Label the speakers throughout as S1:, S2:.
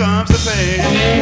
S1: sometimes the pain.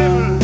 S1: Same